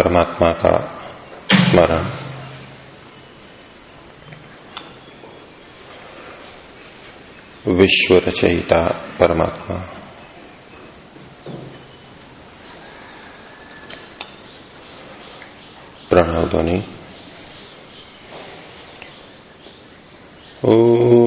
परमात्मा का स्मरण। विश्व रचयिता परमात्मा। प्रणव ध्वनि। ओ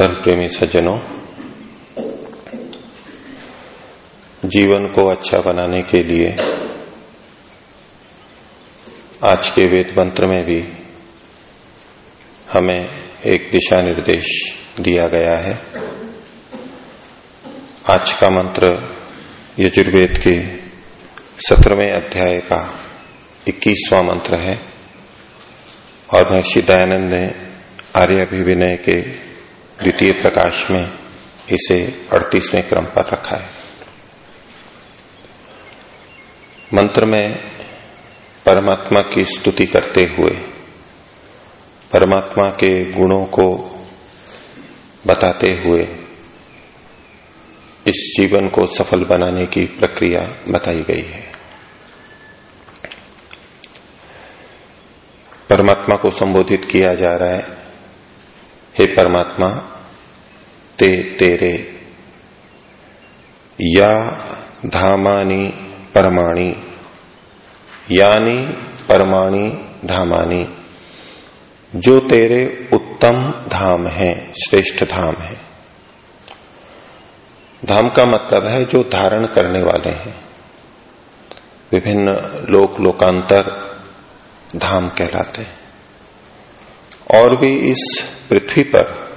प्रेमी सज्जनों, जीवन को अच्छा बनाने के लिए आज के वेद मंत्र में भी हमें एक दिशा निर्देश दिया गया है। आज का मंत्र यजुर्वेद के सत्रहवें अध्याय का इक्कीसवां मंत्र है और महर्षि दयानंद ने आर्याभिविनय के द्वितीय प्रकाश में इसे अड़तीसवें क्रम पर रखा है। मंत्र में परमात्मा की स्तुति करते हुए परमात्मा के गुणों को बताते हुए इस जीवन को सफल बनाने की प्रक्रिया बताई गई है। परमात्मा को संबोधित किया जा रहा है, हे परमात्मा ते तेरे। या धामानी परमाणी। यानी परमाणी धामानी। जो तेरे उत्तम धाम है, श्रेष्ठ धाम है। धाम का मतलब है जो धारण करने वाले हैं। विभिन्न लोक लोकांतर धाम कहलाते हैं। और भी इस पृथ्वी पर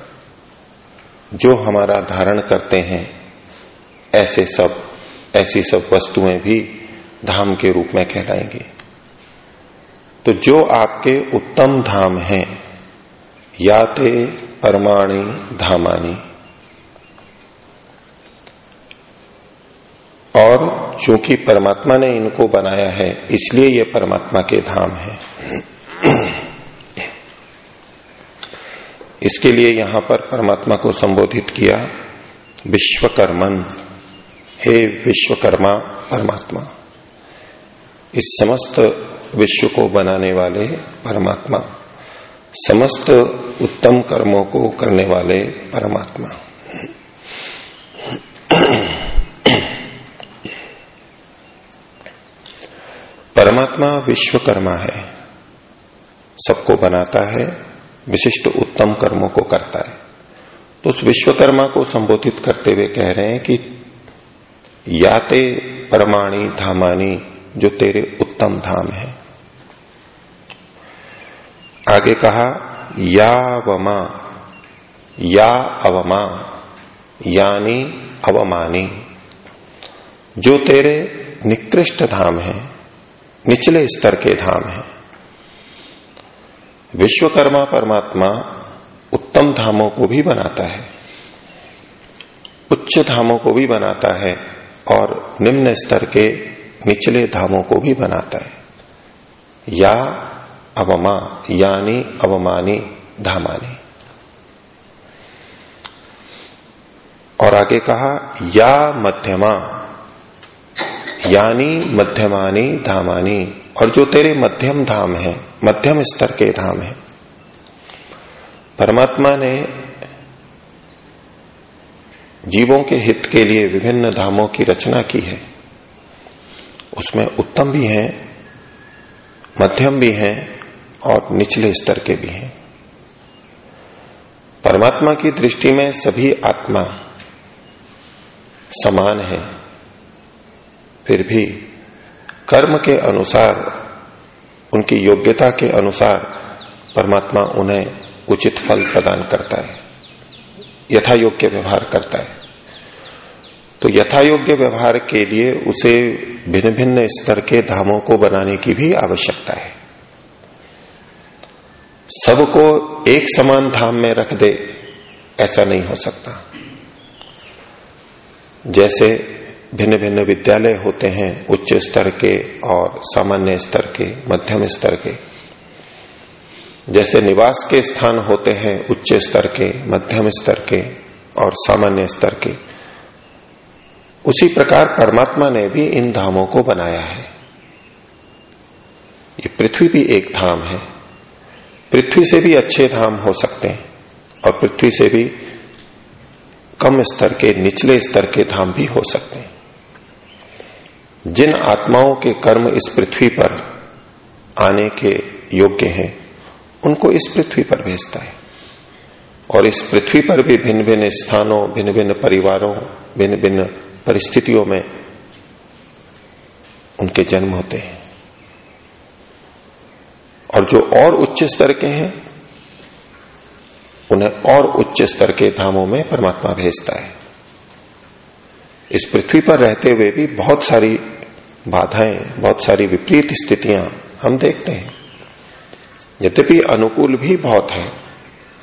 जो हमारा धारण करते हैं, ऐसे सब, ऐसी सब वस्तुएँ भी धाम के रूप में कहलाएँगी। तो जो आपके उत्तम धाम हैं या ते परमाणी धामानी। और चूँकि परमात्मा ने इनको बनाया है, इसलिए ये परमात्मा के धाम है। इसके लिए यहाँ पर परमात्मा को संबोधित किया, विश्वकर्मन। हे विश्वकर्मा, परमात्मा। इस समस्त विश्व को बनाने वाले परमात्मा, समस्त उत्तम कर्मों को करने वाले परमात्मा। परमात्मा विश्वकर्मा है, सबको बनाता है विशिष्ट उत्तम कर्मों को करता है। तो उस विश्वकर्मा को संबोधित करते हुए कह रहे हैं कि, याते परमाणी धामानी, जो तेरे उत्तम धाम है। आगे कहा या वमा या अवमा, यानी अवमानी, जो तेरे निकृष्ट धाम है, निचले स्तर के धाम है। विश्वकर्मा परमात्मा उत्तम धामों को भी बनाता है, उच्च धामों को भी बनाता है और निम्न स्तर के निचले धामों को भी बनाता है। या अवमा, यानी अवमानी धामानी। और आगे कहा, या मध्यमा यानी मध्यमानी धामानी। और जो तेरे मध्यम धाम है, मध्यम स्तर के धाम है। परमात्मा ने जीवों के हित के लिए विभिन्न धामों की रचना की है। उसमें उत्तम भी हैं, मध्यम भी हैं और निचले स्तर के भी हैं। परमात्मा की दृष्टि में सभी आत्मा समान है। फिर भी कर्म के अनुसार, उनकी योग्यता के अनुसार परमात्मा उन्हें उचित फल प्रदान करता है यथा योग्य व्यवहार करता है। तो यथा योग्य व्यवहार के लिए उसे भिन्न भिन्न स्तर के धामों को बनाने की भी आवश्यकता है। सबको एक समान धाम में रख दे, ऐसा नहीं हो सकता। जैसे भिन्न भिन्न विद्यालय होते हैं, उच्च स्तर के और सामान्य स्तर के, मध्यम स्तर के। जैसे निवास के स्थान होते हैं, उच्च स्तर के, मध्यम स्तर के और सामान्य स्तर के। उसी प्रकार परमात्मा ने भी इन धामों को बनाया है। ये पृथ्वी भी एक धाम है। पृथ्वी से भी अच्छे धाम हो सकते हैं और पृथ्वी से भी कम स्तर के, निचले स्तर के धाम भी हो सकते हैं। जिन आत्माओं के कर्म इस पृथ्वी पर आने के योग्य हैं, उनको इस पृथ्वी पर भेजता है। और इस पृथ्वी पर भी भिन्न भिन्न स्थानों भिन्न भिन्न परिवारों भिन्न भिन्न परिस्थितियों में उनके जन्म होते हैं। और जो और उच्च स्तर के हैं, उन्हें और उच्च स्तर के धामों में परमात्मा भेजता है। इस पृथ्वी पर रहते हुए भी बहुत सारी बाधाएँ, बहुत सारी विपरीत स्थितियाँ हम देखते हैं। यद्यपि अनुकूल भी बहुत है,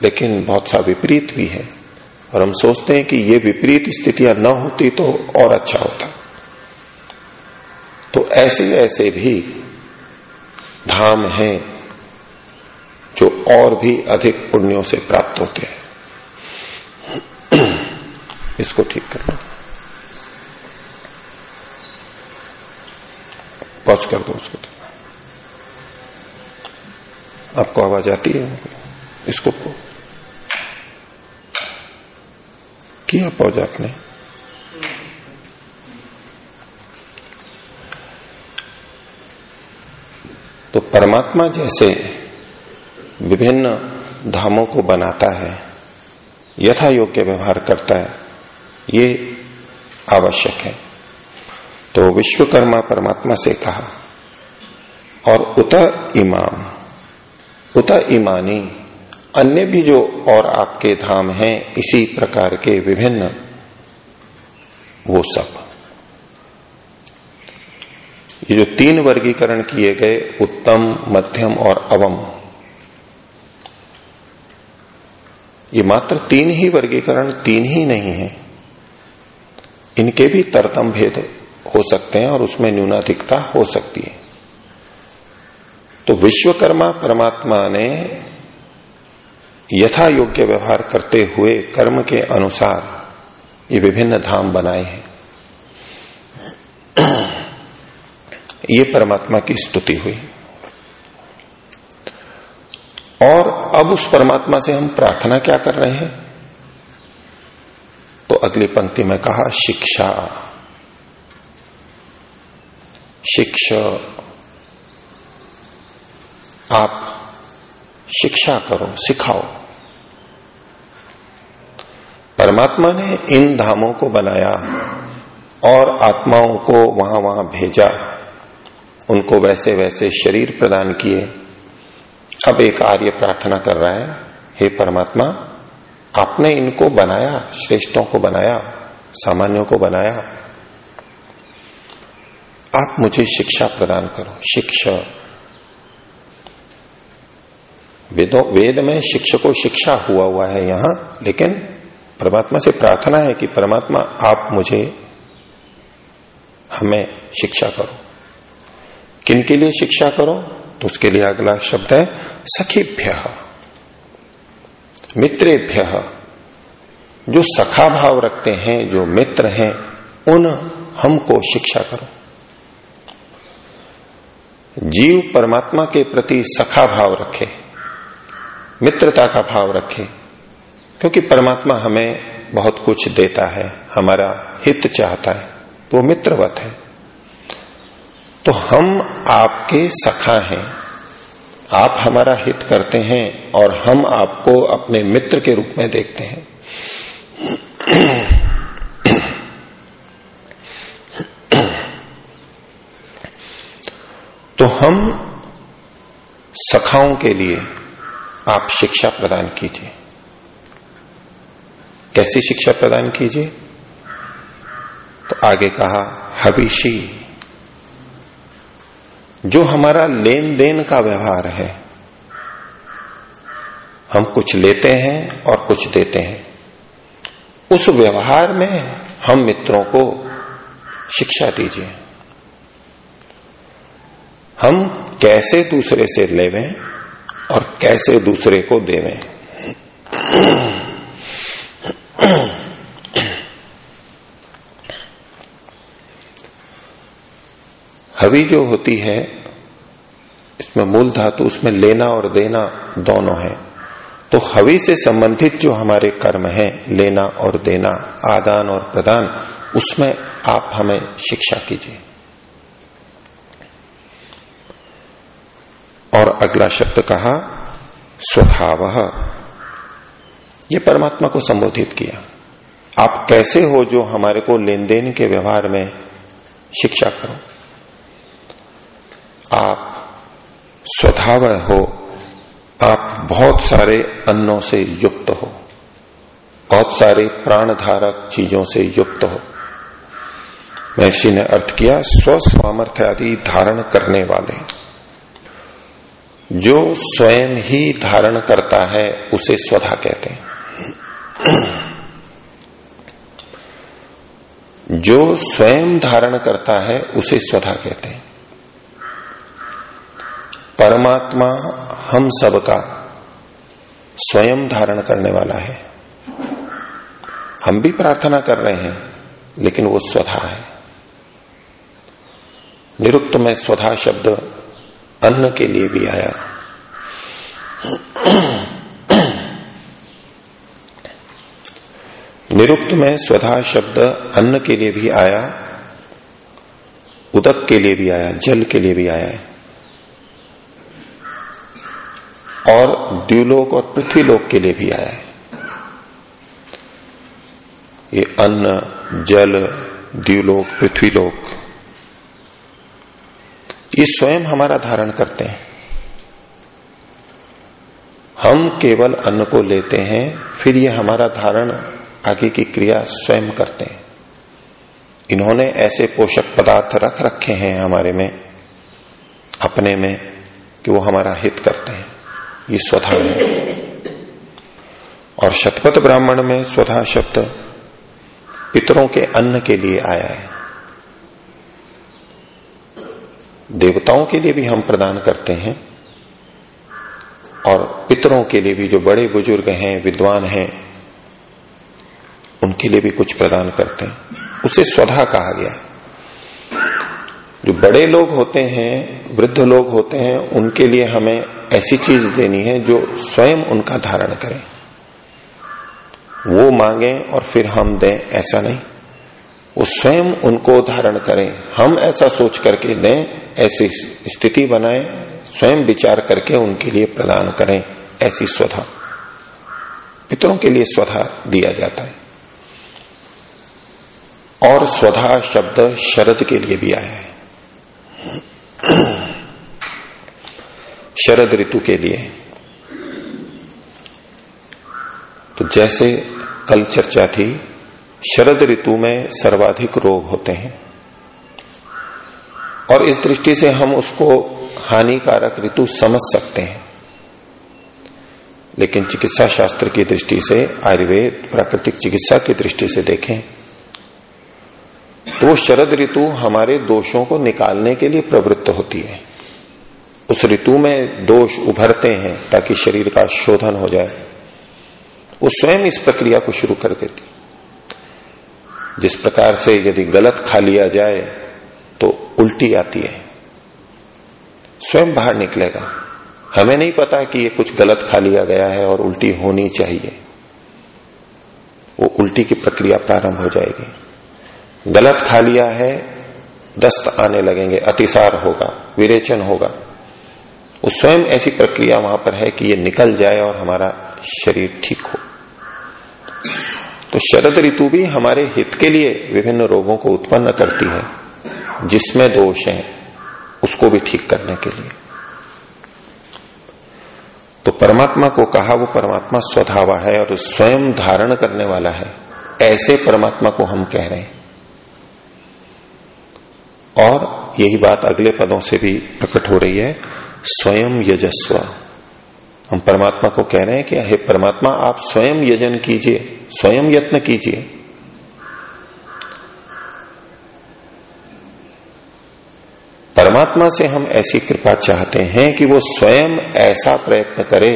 लेकिन बहुत सा विपरीत भी है। और हम सोचते हैं कि ये विपरीत स्थितियाँ न होती तो और अच्छा होता। तो ऐसे ऐसे भी धाम हैं जो और भी अधिक पुण्यों से प्राप्त होते हैं। इसको ठीक करना। पहुँच कर दो उसको तो आपको आवाज़ आती है? इसको किया पौज आपने? तो परमात्मा जैसे विभिन्न धामों को बनाता है, यथा योग्य व्यवहार करता है, ये आवश्यक है। तो विश्वकर्मा परमात्मा से कहा, और उत इमाम, उत इमानी, अन्य भी जो और आपके धाम हैं, इसी प्रकार के विभिन्न, वो सब। ये जो तीन वर्गीकरण किए गए, उत्तम, मध्यम और अवम, ये मात्र तीन ही वर्गीकरण, तीन ही नहीं है। इनके भी तरतम भेद हो सकते हैं और उसमें न्यूनाधिकता हो सकती है। तो विश्वकर्मा परमात्मा ने यथा योग्य व्यवहार करते हुए कर्म के अनुसार ये विभिन्न धाम बनाए हैं। ये परमात्मा की स्तुति हुई। और अब उस परमात्मा से हम प्रार्थना क्या कर रहे हैं? तो अगली पंक्ति में कहा, शिक्षा। शिक्षा। आप शिक्षा करो, सिखाओ। परमात्मा ने इन धामों को बनाया और आत्माओं को वहाँ वहाँ भेजा। उनको वैसे वैसे शरीर प्रदान किए। अब एक आर्य प्रार्थना कर रहा है, हे परमात्मा, आपने इनको बनाया, श्रेष्ठों को बनाया, सामान्यों को बनाया आप मुझे शिक्षा प्रदान करो। शिक्षा। वेदों, वेद में शिक्षको, शिक्षा हुआ हुआ है यहाँ, लेकिन परमात्मा से प्रार्थना है कि परमात्मा आप मुझे, हमें शिक्षा करो। किन के लिए शिक्षा करो? तो उसके लिए अगला शब्द है, सखीभ्य। मित्रेभ्य। जो सखा भाव रखते हैं, जो मित्र हैं, उन हमको शिक्षा करो। जीव परमात्मा के प्रति सखा भाव रखे, मित्रता का भाव रखे, क्योंकि परमात्मा हमें बहुत कुछ देता है, हमारा हित चाहता है तो वो मित्रवत है। तो हम आपके सखा हैं, आप हमारा हित करते हैं और हम आपको अपने मित्र के रूप में देखते हैं। तो हम सखाओं के लिए आप शिक्षा प्रदान कीजिए। कैसी शिक्षा प्रदान कीजिए? तो आगे कहा, हबीशी। जो हमारा लेन देन का व्यवहार है, हम कुछ लेते हैं और कुछ देते हैं। उस व्यवहार में हम मित्रों को शिक्षा दीजिए। हम कैसे दूसरे से लेवें और कैसे दूसरे को देवें? हवी जो होती है, इसमें मूल धातु, उसमें लेना और देना दोनों है। तो हवि से संबंधित जो हमारे कर्म है, लेना और देना, आदान और प्रदान, उसमें आप हमें शिक्षा कीजिए। और अगला शब्द कहा, स्वभाव। ये परमात्मा को संबोधित किया। आप कैसे हो जो हमारे को लेन देन के व्यवहार में शिक्षा करो? आप स्वभाव हो, आप बहुत सारे अन्नों से युक्त हो, बहुत सारे प्राणधारक चीज़ों से युक्त हो। महर्षि ने अर्थ किया स्व स्वामर्थ्य आदि धारण करने वाले। जो स्वयं ही धारण करता है, उसे स्वधा कहते हैं। जो स्वयं धारण करता है, उसे स्वधा कहते हैं। परमात्मा हम सबका स्वयं धारण करने वाला है। हम भी प्रार्थना कर रहे हैं, लेकिन वो स्वधा है। निरुक्त में स्वधा शब्द अन्न के लिए भी आया। निरुक्त में स्वधा शब्द अन्न के लिए भी आया, उदक के लिए भी आया, जल के लिए भी आया है। और द्व्यूलोक और पृथ्वीलोक के लिए भी आया है। ये अन्न, जल द्व्यूलोक पृथ्वीलोक ये स्वयं हमारा धारण करते हैं। हम केवल अन्न को लेते हैं, फिर ये हमारा धारण आगे की क्रिया स्वयं करते हैं। इन्होंने ऐसे पोषक पदार्थ रख रखे हैं हमारे में, अपने में, कि वो हमारा हित करते हैं। ये स्वधा है। और शतपथ ब्राह्मण में स्वधा शब्द पितरों के अन्न के लिए आया है। देवताओं के लिए भी हम प्रदान करते हैं और पितरों के लिए भी जो बड़े बुज़ुर्ग हैं, विद्वान हैं, उनके लिए भी कुछ प्रदान करते हैं। उसे स्वधा कहा गया जो बड़े लोग होते हैं, वृद्ध लोग होते हैं, उनके लिए हमें ऐसी चीज़ देनी है जो स्वयं उनका धारण करें। वो मांगे और फिर हम दें, ऐसा नहीं। वो स्वयं उनको धारण करें। हम ऐसा सोच करके दें, ऐसी स्थिति बनाएँ, स्वयं विचार करके उनके लिए प्रदान करें, ऐसी स्वधा। पितरों के लिए स्वधा दिया जाता है। और स्वधा शब्द शरद के लिए भी आया है। शरद ऋतु के लिए। तो जैसे कल चर्चा थी शरद ऋतु में सर्वाधिक रोग होते हैं। और इस दृष्टि से हम उसको हानिकारक ऋतु समझ सकते हैं। लेकिन चिकित्सा शास्त्र की दृष्टि से, आयुर्वेद, प्राकृतिक चिकित्सा की दृष्टि से देखें तो वो शरद ऋतु हमारे दोषों को निकालने के लिए प्रवृत्त होती है। उस ऋतु में दोष उभरते हैं ताकि शरीर का शोधन हो जाए। वो स्वयं इस प्रक्रिया को शुरू कर देती जिस प्रकार से यदि गलत खा लिया जाए तो उल्टी आती है। स्वयं बाहर निकलेगा। हमें नहीं पता कि ये कुछ गलत खा लिया गया है और उल्टी होनी चाहिए। वो उल्टी की प्रक्रिया प्रारंभ हो जाएगी। गलत खा लिया है, दस्त आने लगेंगे, अतिसार होगा, विरेचन होगा। वो स्वयं ऐसी प्रक्रिया वहाँ पर है कि ये निकल जाए और हमारा शरीर ठीक हो। तो शरद ऋतु भी हमारे हित के लिए विभिन्न रोगों को उत्पन्न करती है, जिसमें दोष है, उसको भी ठीक करने के लिए। तो परमात्मा को कहा, वो परमात्मा स्वधावा है और स्वयं धारण करने वाला है। ऐसे परमात्मा को हम कह रहे हैं। और यही बात अगले पदों से भी प्रकट हो रही है, स्वयं यजस्व। हम परमात्मा को कह रहे हैं कि हे परमात्मा, आप स्वयं यजन कीजिए, स्वयं यत्न कीजिए। परमात्मा से हम ऐसी कृपा चाहते हैं कि वो स्वयं ऐसा प्रयत्न करे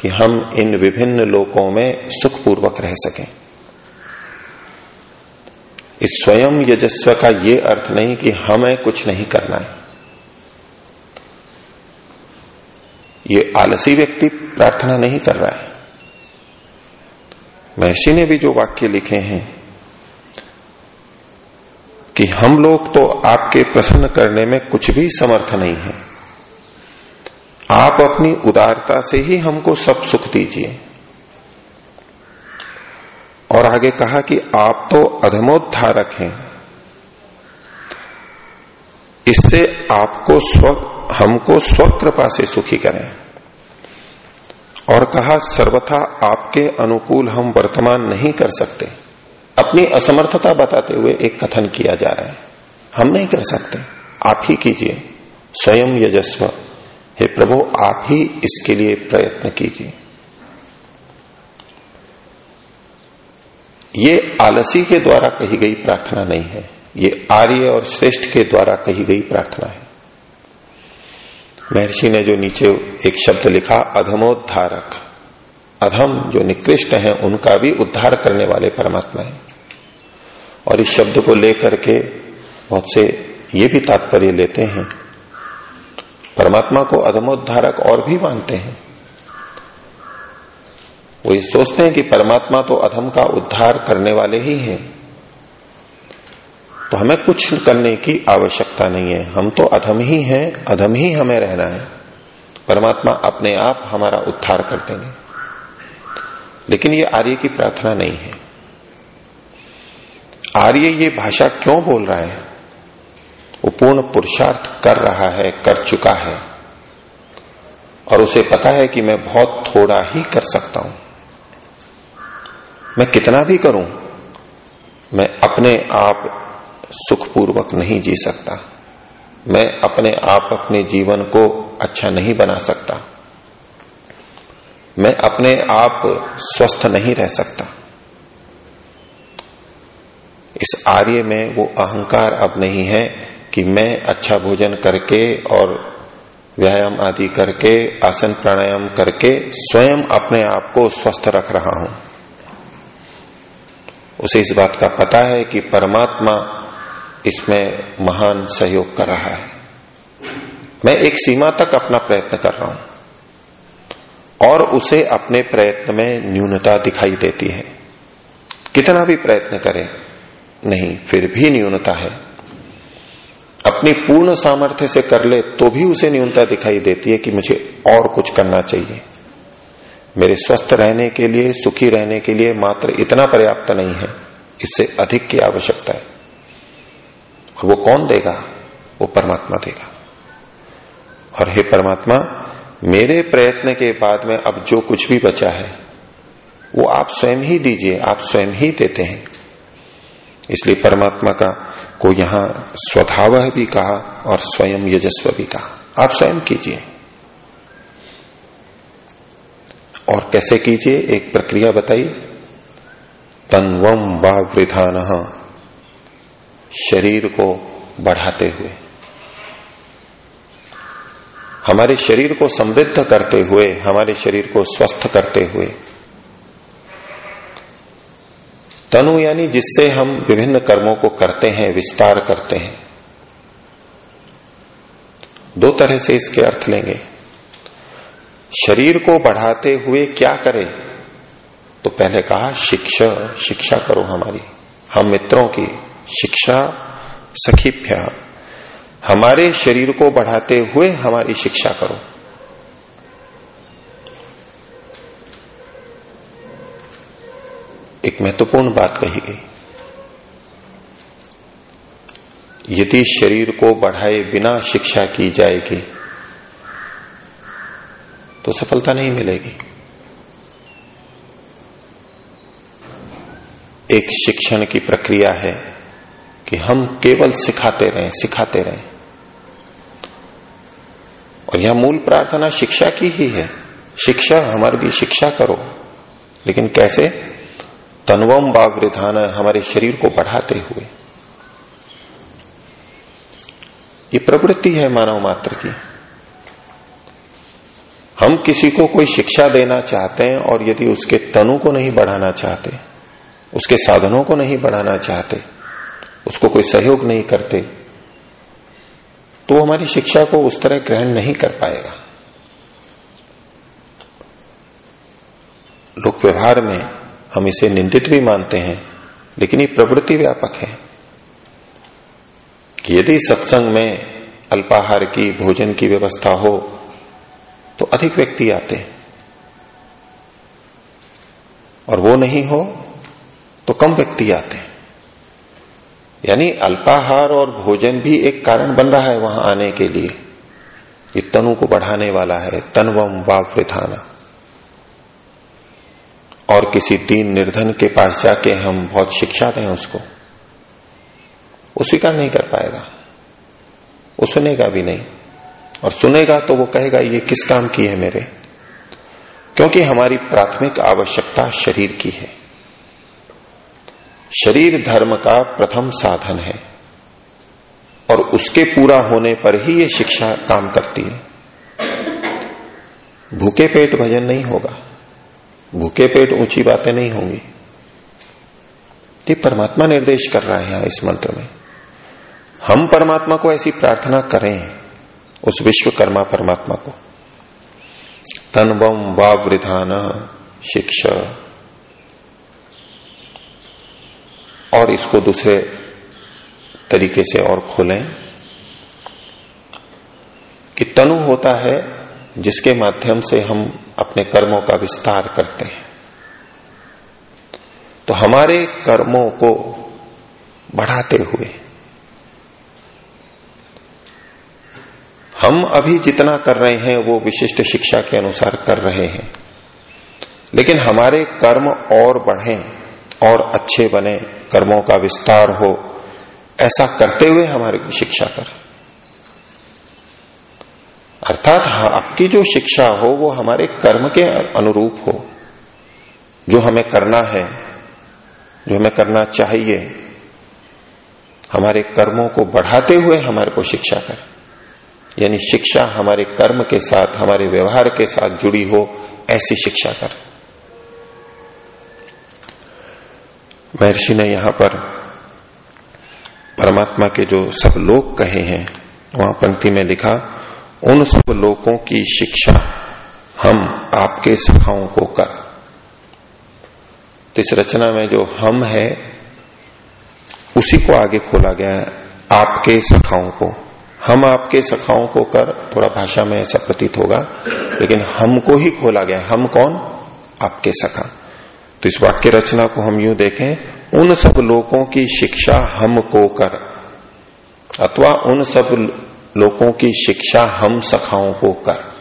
कि हम इन विभिन्न लोकों में सुखपूर्वक रह सकें। इस स्वयं यजस्व का ये अर्थ नहीं कि हमें कुछ नहीं करना है। ये आलसी व्यक्ति प्रार्थना नहीं कर रहा है। महर्षि ने भी जो वाक्य लिखे हैं कि हम लोग तो आपके प्रसन्न करने में कुछ भी समर्थ नहीं है। आप अपनी उदारता से ही हमको सब सुख दीजिए। और आगे कहा कि आप तो अधमोद्धारक हैं। इससे आपको स्व हमको स्वकृपा से सुखी करें। और कहा, सर्वथा आपके अनुकूल हम वर्तमान नहीं कर सकते। अपनी असमर्थता बताते हुए एक कथन किया जा रहा है। हम नहीं कर सकते। आप ही कीजिए। स्वयं यजस्व। हे प्रभु, आप ही इसके लिए प्रयत्न कीजिए। ये आलसी के द्वारा कही गई प्रार्थना नहीं है। ये आर्य और श्रेष्ठ के द्वारा कही गई प्रार्थना है। महर्षि ने जो नीचे एक शब्द लिखा, अधमोद्धारक। अधम जो निकृष्ट हैं, उनका भी उद्धार करने वाले परमात्मा है। और इस शब्द को लेकर के बहुत से ये भी तात्पर्य लेते हैं। परमात्मा को अधमोद्धारक और भी मानते हैं। वो ये सोचते हैं कि परमात्मा तो अधम का उद्धार करने वाले ही हैं। तो हमें कुछ करने की आवश्यकता नहीं है। हम तो अधम ही हैं, अधम ही हमें रहना है। परमात्मा अपने आप हमारा उद्धार कर देंगे। लेकिन ये आर्य की प्रार्थना नहीं है। आर्य ये भाषा क्यों बोल रहा है? वो पूर्ण पुरुषार्थ कर रहा है, कर चुका है। और उसे पता है कि मैं बहुत थोड़ा ही कर सकता हूँ। मैं कितना भी करूँ, मैं अपने आप सुखपूर्वक नहीं जी सकता। मैं अपने आप अपने जीवन को अच्छा नहीं बना सकता। मैं अपने आप स्वस्थ नहीं रह सकता। इस आर्य में वो अहंकार अब नहीं है कि मैं अच्छा भोजन करके और व्यायाम आदि करके, आसन प्राणायाम करके स्वयं अपने आप को स्वस्थ रख रहा हूँ। उसे इस बात का पता है कि परमात्मा इसमें महान सहयोग कर रहा है। मैं एक सीमा तक अपना प्रयत्न कर रहा हूँ और उसे अपने प्रयत्न में न्यूनता दिखाई देती है। कितना भी प्रयत्न करें, नहीं, फिर भी न्यूनता है। अपनी पूर्ण सामर्थ्य से कर ले तो भी उसे न्यूनता दिखाई देती है कि मुझे और कुछ करना चाहिए। मेरे स्वस्थ रहने के लिए, सुखी रहने के लिए मात्र इतना पर्याप्त नहीं है। इससे अधिक की आवश्यकता है। और वो कौन देगा? वो परमात्मा देगा। और हे परमात्मा, मेरे प्रयत्न के बाद में अब जो कुछ भी बचा है, वो आप स्वयं ही दीजिए, आप स्वयं ही देते हैं। इसलिए परमात्मा का को यहाँ स्वधाव भी कहा और स्वयं यजस्व भी कहा। आप स्वयं कीजिए। और कैसे कीजिए? एक प्रक्रिया बताई तनवम वृधान। शरीर को बढ़ाते हुए। हमारे शरीर को समृद्ध करते हुए, हमारे शरीर को स्वस्थ करते हुए। तनु यानी जिससे हम विभिन्न कर्मों को करते हैं, विस्तार करते हैं। दो तरह से इसके अर्थ लेंगे। शरीर को बढ़ाते हुए क्या करें? तो पहले कहा, शिक्षा शिक्षा करो हमारी, हम मित्रों की। शिक्षा सखीभ्य हमारे शरीर को बढ़ाते हुए हमारी शिक्षा करो। एक महत्वपूर्ण बात कही गई। यदि शरीर को बढ़ाए बिना शिक्षा की जाएगी तो सफलता नहीं मिलेगी। एक शिक्षण की प्रक्रिया है। कि हम केवल सिखाते रहें सिखाते रहें। और यह मूल प्रार्थना शिक्षा की ही है। शिक्षा, हमारी शिक्षा करो। लेकिन कैसे? तनवम बावृधान हमारे शरीर को बढ़ाते हुए। ये प्रवृत्ति है मानव मात्र की। हम किसी को कोई शिक्षा देना चाहते हैं और यदि उसके तनु को नहीं बढ़ाना चाहते, उसके साधनों को नहीं बढ़ाना चाहते उसको कोई सहयोग नहीं करते तो हमारी शिक्षा को उस तरह ग्रहण नहीं कर पाएगा। लोक व्यवहार में हम इसे निंदित भी मानते हैं, लेकिन ये प्रवृत्ति व्यापक है कि यदि सत्संग में अल्पाहार की, भोजन की व्यवस्था हो तो अधिक व्यक्ति आते हैं। और वो नहीं हो तो कम व्यक्ति आते हैं। यानी अल्पाहार और भोजन भी एक कारण बन रहा है वहाँ आने के लिए। ये तनु को बढ़ाने वाला है, तनवम वावृथाना और किसी दीन निर्धन के पास जाके हम बहुत शिक्षा दें उसको वो स्वीकार नहीं कर पाएगा। वो सुनेगा भी नहीं। और सुनेगा तो वो कहेगा, ये किस काम की है मेरे? क्योंकि हमारी प्राथमिक आवश्यकता शरीर की है। शरीर धर्म का प्रथम साधन है। और उसके पूरा होने पर ही ये शिक्षा काम करती है। भूखे पेट भजन नहीं होगा। भूखे पेट ऊँची बातें नहीं होंगी। ये परमात्मा निर्देश कर रहा है यहाँ इस मंत्र में। हम परमात्मा को ऐसी प्रार्थना करें, उस विश्वकर्मा परमात्मा को। तनवम वावृधान शिक्षा। और इसको दूसरे तरीके से और खोलें कि तनु होता है जिसके माध्यम से हम अपने कर्मों का विस्तार करते हैं। तो हमारे कर्मों को बढ़ाते हुए हम अभी जितना कर रहे हैं, वो विशिष्ट शिक्षा के अनुसार कर रहे हैं। लेकिन हमारे कर्म और बढ़ें। और अच्छे बने कर्मों का विस्तार हो ऐसा करते हुए हमारी शिक्षा कर। अर्थात हाँ, आपकी जो शिक्षा हो वो हमारे कर्म के अनुरूप हो। जो हमें करना है जो हमें करना चाहिए हमारे कर्मों को बढ़ाते हुए हमारे को शिक्षा कर। यानी शिक्षा हमारे कर्म के साथ हमारे व्यवहार के साथ जुड़ी हो ऐसी शिक्षा कर। महर्षि ने यहाँ पर परमात्मा के जो सब लोग कहे हैं, वहाँ पंक्ति में लिखा, उन सब लोगों की शिक्षा हम आपके सखाओं को कर। तो इस रचना में जो हम है, उसी को आगे खोला गया है, आपके सखाओं को। हम आपके सखाओं को कर, थोड़ा भाषा में ऐसा प्रतीत होगा, लेकिन हमको ही खोला गया हम कौन? आपके सखा। तो इस वाक्य रचना को हम यूँ देखें, उन सब लोगों की शिक्षा हमको कर, अथवा उन सब लोगों की शिक्षा हम सखाओं को कर।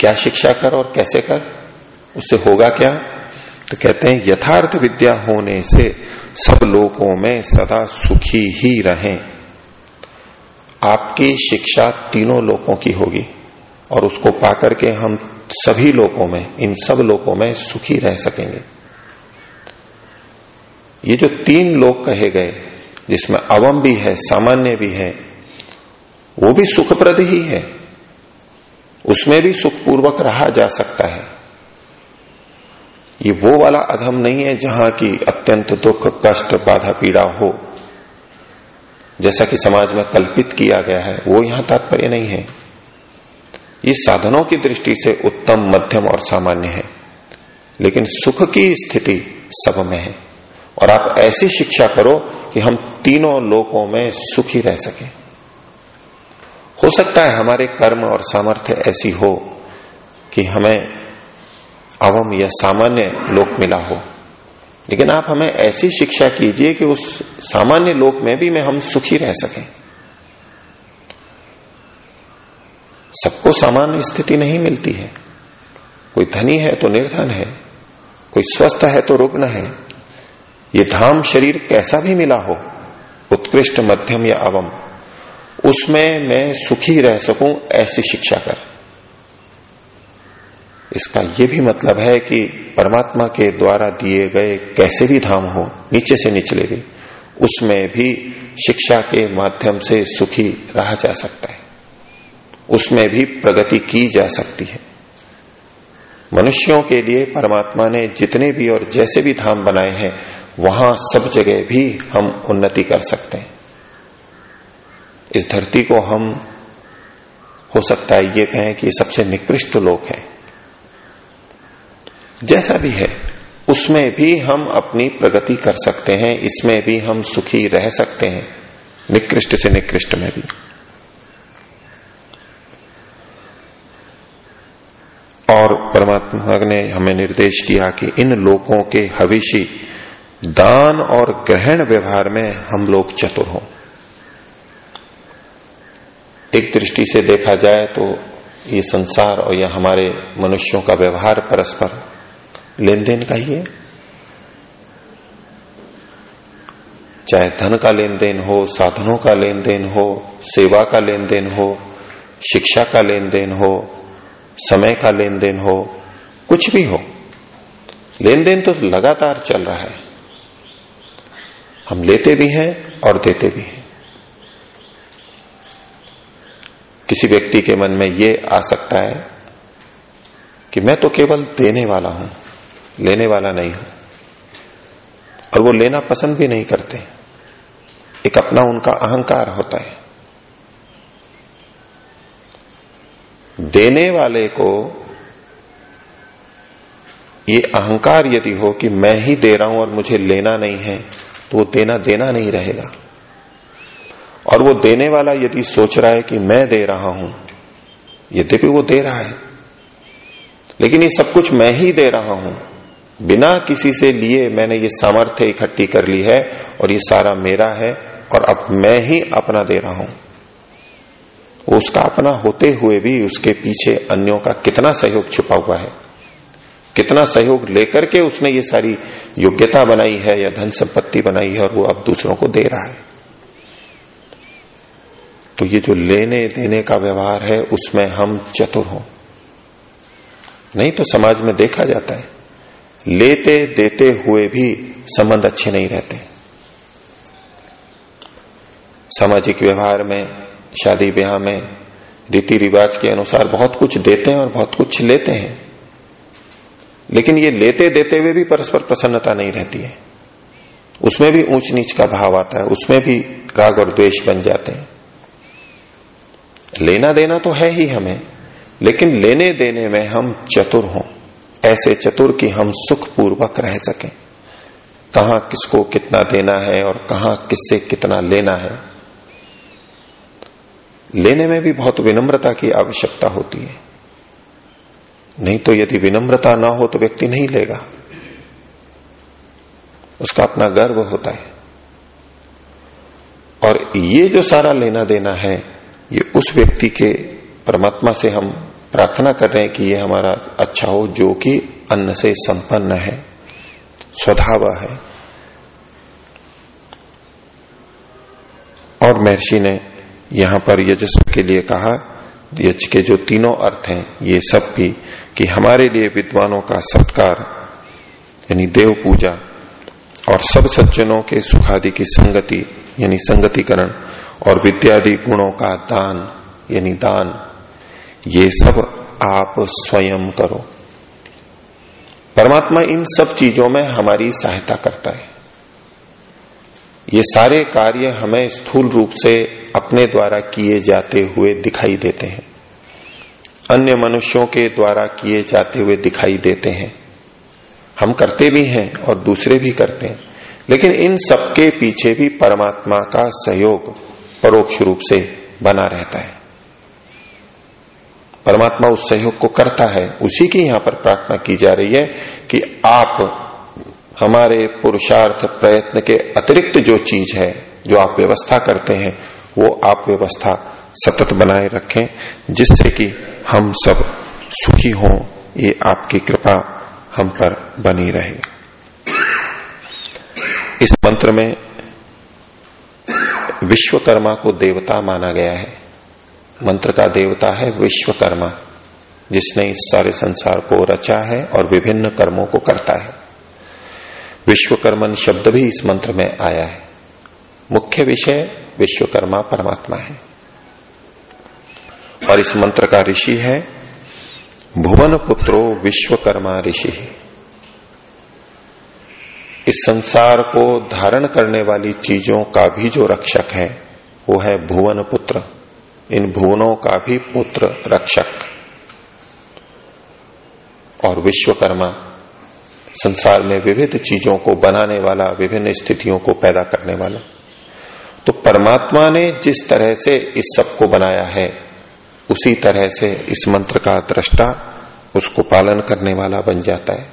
क्या शिक्षा कर और कैसे कर? उससे होगा क्या? तो कहते हैं, यथार्थ विद्या होने से सब लोगों में सदा सुखी ही रहें। आपकी शिक्षा तीनों लोगों की होगी। और उसको पाकर के हम सभी लोगों में, इन सब लोगों में सुखी रह सकेंगे। ये जो तीन लोग कहे गए, जिसमें अवम भी है, सामान्य भी है, वो भी सुखप्रद ही है। उसमें भी सुखपूर्वक रहा जा सकता है। ये वो वाला अधम नहीं है जहाँ की अत्यंत दुख, कष्ट, बाधा, पीड़ा हो। जैसा कि समाज में कल्पित किया गया है, वो यहाँ तात्पर्य नहीं है। ये साधनों की दृष्टि से उत्तम, मध्यम और सामान्य है। लेकिन सुख की स्थिति सब में है। और आप ऐसी शिक्षा करो कि हम तीनों लोकों में सुखी रह सके। हो सकता है हमारे कर्म और सामर्थ्य ऐसी हो कि हमें अवम या सामान्य लोक मिला हो। लेकिन आप हमें ऐसी शिक्षा कीजिए कि उस सामान्य लोक में भी मैं हम सुखी रह सकें। सबको सामान्य स्थिति नहीं मिलती है। कोई धनी है तो निर्धन है, कोई स्वस्थ है तो रुग्ण है। ये धाम शरीर कैसा भी मिला हो, उत्कृष्ट मध्यम या अवम, उसमें मैं सुखी रह सकूँ ऐसी शिक्षा कर। इसका यह भी मतलब है कि परमात्मा के द्वारा दिए गए कैसे भी धाम हो, नीचे से निचले भी, उसमें भी शिक्षा के माध्यम से सुखी रहा जा सकता है। उसमें भी प्रगति की जा सकती है। मनुष्यों के लिए परमात्मा ने जितने भी और जैसे भी धाम बनाए हैं, वहाँ सब जगह भी हम उन्नति कर सकते हैं। इस धरती को हम, हो सकता है ये कहें कि सबसे निकृष्ट लोक है। जैसा भी है, उसमें भी हम अपनी प्रगति कर सकते हैं, इसमें भी हम सुखी रह सकते हैं, निकृष्ट से निकृष्ट में भी। और परमात्मा ने हमें निर्देश किया कि इन लोगों के हविषी दान और ग्रहण व्यवहार में हम लोग चतुर हों। एक दृष्टि से देखा जाए तो ये संसार और यह हमारे मनुष्यों का व्यवहार परस्पर लेन देन का ही है। चाहे धन का लेन देन हो, साधनों का लेन देन हो, सेवा का लेन देन हो, शिक्षा का लेन देन हो समय का लेन देन हो, कुछ भी हो लेन देन तो लगातार चल रहा है। हम लेते भी हैं और देते भी हैं। किसी व्यक्ति के मन में ये आ सकता है कि मैं तो केवल देने वाला हूँ, लेने वाला नहीं हूँ, और वो लेना पसंद भी नहीं करते। एक अपना उनका अहंकार होता है। देने वाले को ये अहंकार यदि हो कि मैं ही दे रहा हूँ और मुझे लेना नहीं है तो वो देना देना नहीं रहेगा। और वो देने वाला यदि सोच रहा है कि मैं दे रहा हूँ यद्यपि वो दे रहा है। लेकिन ये सब कुछ मैं ही दे रहा हूँ। बिना किसी से लिए मैंने ये सामर्थ्य इकट्ठी कर ली है और ये सारा मेरा है और अब मैं ही अपना दे रहा हूँ। उसका अपना होते हुए भी उसके पीछे अन्यों का कितना सहयोग छुपा हुआ है। कितना सहयोग लेकर के उसने ये सारी योग्यता बनाई है या धन संपत्ति बनाई है और वो अब दूसरों को दे रहा है। तो ये जो लेने देने का व्यवहार है, उसमें हम चतुर हों। नहीं तो समाज में देखा जाता है, लेते देते हुए भी संबंध अच्छे नहीं रहते। सामाजिक व्यवहार में शादी ब्याह में रीति रिवाज के अनुसार बहुत कुछ देते हैं और बहुत कुछ लेते हैं। लेकिन ये लेते देते हुए भी परस्पर प्रसन्नता नहीं रहती है। उसमें भी ऊंच नीच का भाव आता है, उसमें भी राग और द्वेष बन जाते हैं। लेना देना तो है ही हमें, लेकिन लेने देने में हम चतुर हों, ऐसे चतुर कि हम सुखपूर्वक रह सकें। कहा किसको कितना देना है और कहा किससे कितना लेना है। लेने में भी बहुत विनम्रता की आवश्यकता होती है। नहीं तो यदि विनम्रता ना हो तो व्यक्ति नहीं लेगा। उसका अपना गर्व होता है। और ये जो सारा लेना देना है, ये उस व्यक्ति के परमात्मा से हम प्रार्थना कर रहे हैं कि ये हमारा अच्छा हो, जो कि अन्न से संपन्न है, स्वभाव है। और महर्षि ने यहाँ पर यजस्व के लिए कहा, यज के जो तीनों अर्थ हैं, ये सब भी कि हमारे लिए विद्वानों का सत्कार, यानी देव पूजा, और सब सज्जनों के सुखादि की संगति, यानी संगतिकरण, और विद्यादि गुणों का दान, यानी दान, ये सब आप स्वयं करो। परमात्मा इन सब चीज़ों में हमारी सहायता करता है। ये सारे कार्य हमें स्थूल रूप से अपने द्वारा किए जाते हुए दिखाई देते हैं। अन्य मनुष्यों के द्वारा किए जाते हुए दिखाई देते हैं। हम करते भी हैं और दूसरे भी करते हैं। लेकिन इन सबके पीछे भी परमात्मा का सहयोग परोक्ष रूप से बना रहता है। परमात्मा उस सहयोग को करता है। उसी की यहाँ पर प्रार्थना की जा रही है कि आप हमारे पुरुषार्थ प्रयत्न के अतिरिक्त जो चीज़ है, जो आप व्यवस्था करते हैं वो आप व्यवस्था सतत बनाए रखें, जिससे कि हम सब सुखी हों, ये आपकी कृपा हम पर बनी रहे। इस मंत्र में विश्वकर्मा को देवता माना गया है। मंत्र का देवता है विश्वकर्मा, जिसने इस सारे संसार को रचा है और विभिन्न कर्मों को करता है। विश्वकर्मन शब्द भी इस मंत्र में आया है। मुख्य विषय विश्वकर्मा परमात्मा है। और इस मंत्र का ऋषि है, भुवन पुत्रो विश्वकर्मा ऋषि। इस संसार को धारण करने वाली चीज़ों का भी जो रक्षक है, वो है भुवन पुत्र। इन भुवनों का भी पुत्र रक्षक। और विश्वकर्मा संसार में विविध चीज़ों को बनाने वाला, विभिन्न स्थितियों को पैदा करने वाला। तो परमात्मा ने जिस तरह से इस सबको बनाया है, उसी तरह से इस मंत्र का दृष्टा उसको पालन करने वाला बन जाता है।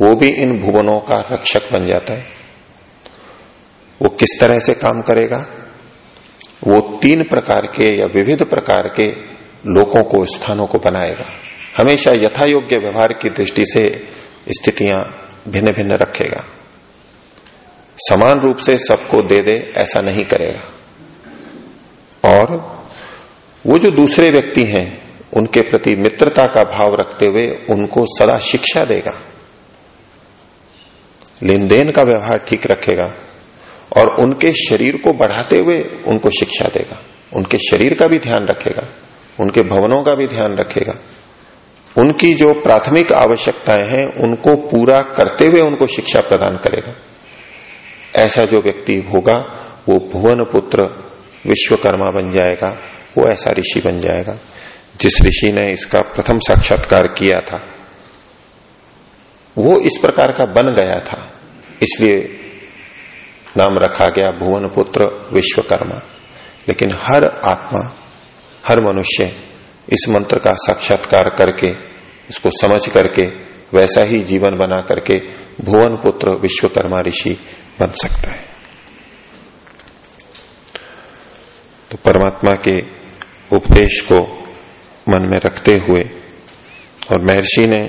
वो भी इन भुवनों का रक्षक बन जाता है। वो किस तरह से काम करेगा? वो तीन प्रकार के या विविध प्रकार के लोगों को, स्थानों को बनाएगा। हमेशा यथा योग्य व्यवहार की दृष्टि से स्थितियाँ भिन्न भिन्न रखेगा। समान रूप से सबको दे दे, ऐसा नहीं करेगा। और वो जो दूसरे व्यक्ति हैं, उनके प्रति मित्रता का भाव रखते हुए उनको सदा शिक्षा देगा। लेन देन का व्यवहार ठीक रखेगा और उनके शरीर को बढ़ाते हुए उनको शिक्षा देगा। उनके शरीर का भी ध्यान रखेगा, उनके भवनों का भी ध्यान रखेगा। उनकी जो प्राथमिक आवश्यकताएँ हैं, उनको पूरा करते हुए उनको शिक्षा प्रदान करेगा। ऐसा जो व्यक्ति होगा, वो भुवन पुत्र विश्वकर्मा बन जाएगा, वो ऐसा ऋषि बन जाएगा। जिस ऋषि ने इसका प्रथम साक्षात्कार किया था, वो इस प्रकार का बन गया था। इसलिए नाम रखा गया भुवन पुत्र विश्वकर्मा। लेकिन हर आत्मा, हर मनुष्य इस मंत्र का साक्षात्कार करके, इसको समझ करके, वैसा ही जीवन बना करके भुवन पुत्र विश्वकर्मा ऋषि बन सकता है। तो परमात्मा के उपदेश को मन में रखते हुए और महर्षि ने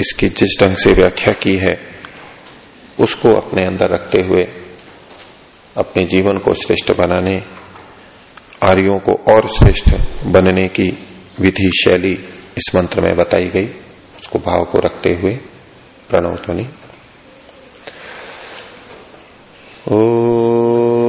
इसकी जिस ढंग से व्याख्या की है, उसको अपने अंदर रखते हुए अपने जीवन को श्रेष्ठ बनाने, आर्यों को और श्रेष्ठ बनने की विधि शैली इस मंत्र में बताई गई। उसको भाव को रखते हुए प्रणव ओ